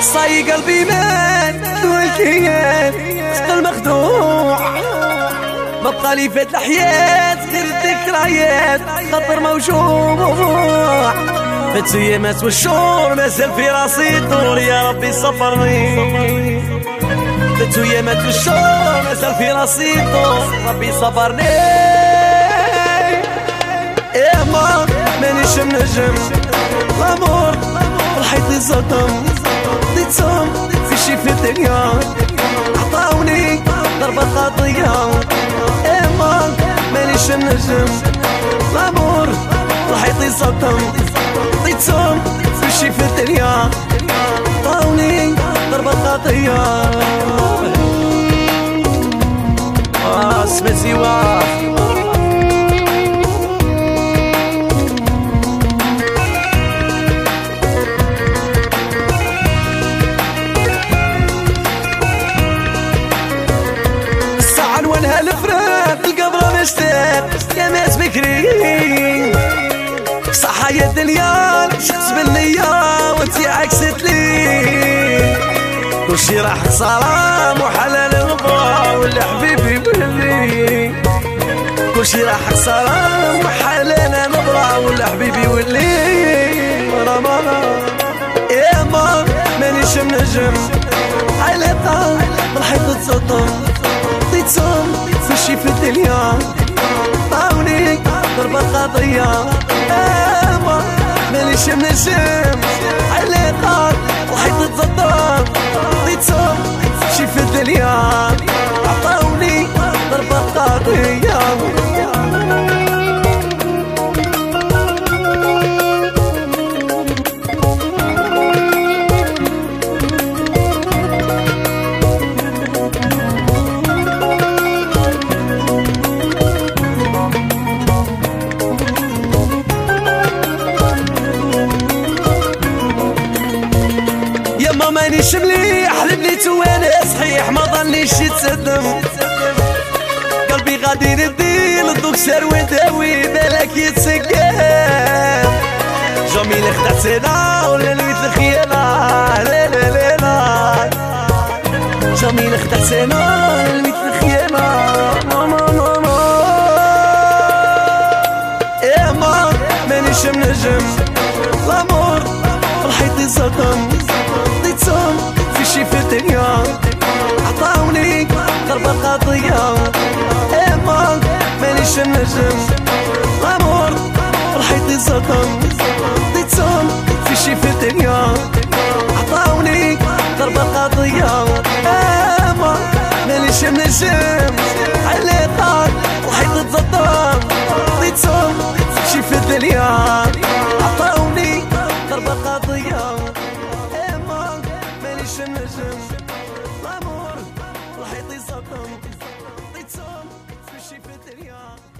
صاي قلبي مات والكيان ثقل مخدوع. ببقى لي فات الحياة غير الذكريات خطر موجوع. فات ايامات والشهور مازال في راسي دور يا ربي صبرني فات ايامات والشهور مازال في راسي دور ربي صبرني يا ما مانيش منجم. يصدم ضيتهم في شي في الدنيا عطاوني ضربة خاطية. ايما مانيش النجم. الأمور الحيط يصدم ضيتهم في شي في الدنيا عطاوني ضربة خاطية. مشتاق يا ناس بكري صح يا دنيا شخص بالنية وانتي عكست لي كل شي راح خسارة وحلال الغبرة واللي حبيبي ولي كل شي راح خسارة وحلال الغبرة واللي حبيبي ولي مرة مرة يا ما مانيش منجم. عيلتها بالحيط تصدم تصدم ضربة خطية ايوا ماليش منجم. علي طار وحيط تصدم ضيتهم شي في الدنيا. ما مانيش مليح لبنيت وأنا صحيح ما ظنيش يتسدم. قلبي غادي ندي للدكتور وداوي بالك يتسقم جميل خدعتنا ولا لويت الخيانة لا لا لا لا جميل خدعتنا عطاوني ضربة قاضية ايما مانيش النجم. الأمور الحيط يصدم ضيتهم في شي في الدنيا. عطاوني ضربة قاضية ايما مانيش النجم. علي طار الحيط تصدم ضيتهم في شي في الدنيا. عطاوني ضربة قاضية مانيش النجم. れてるよ。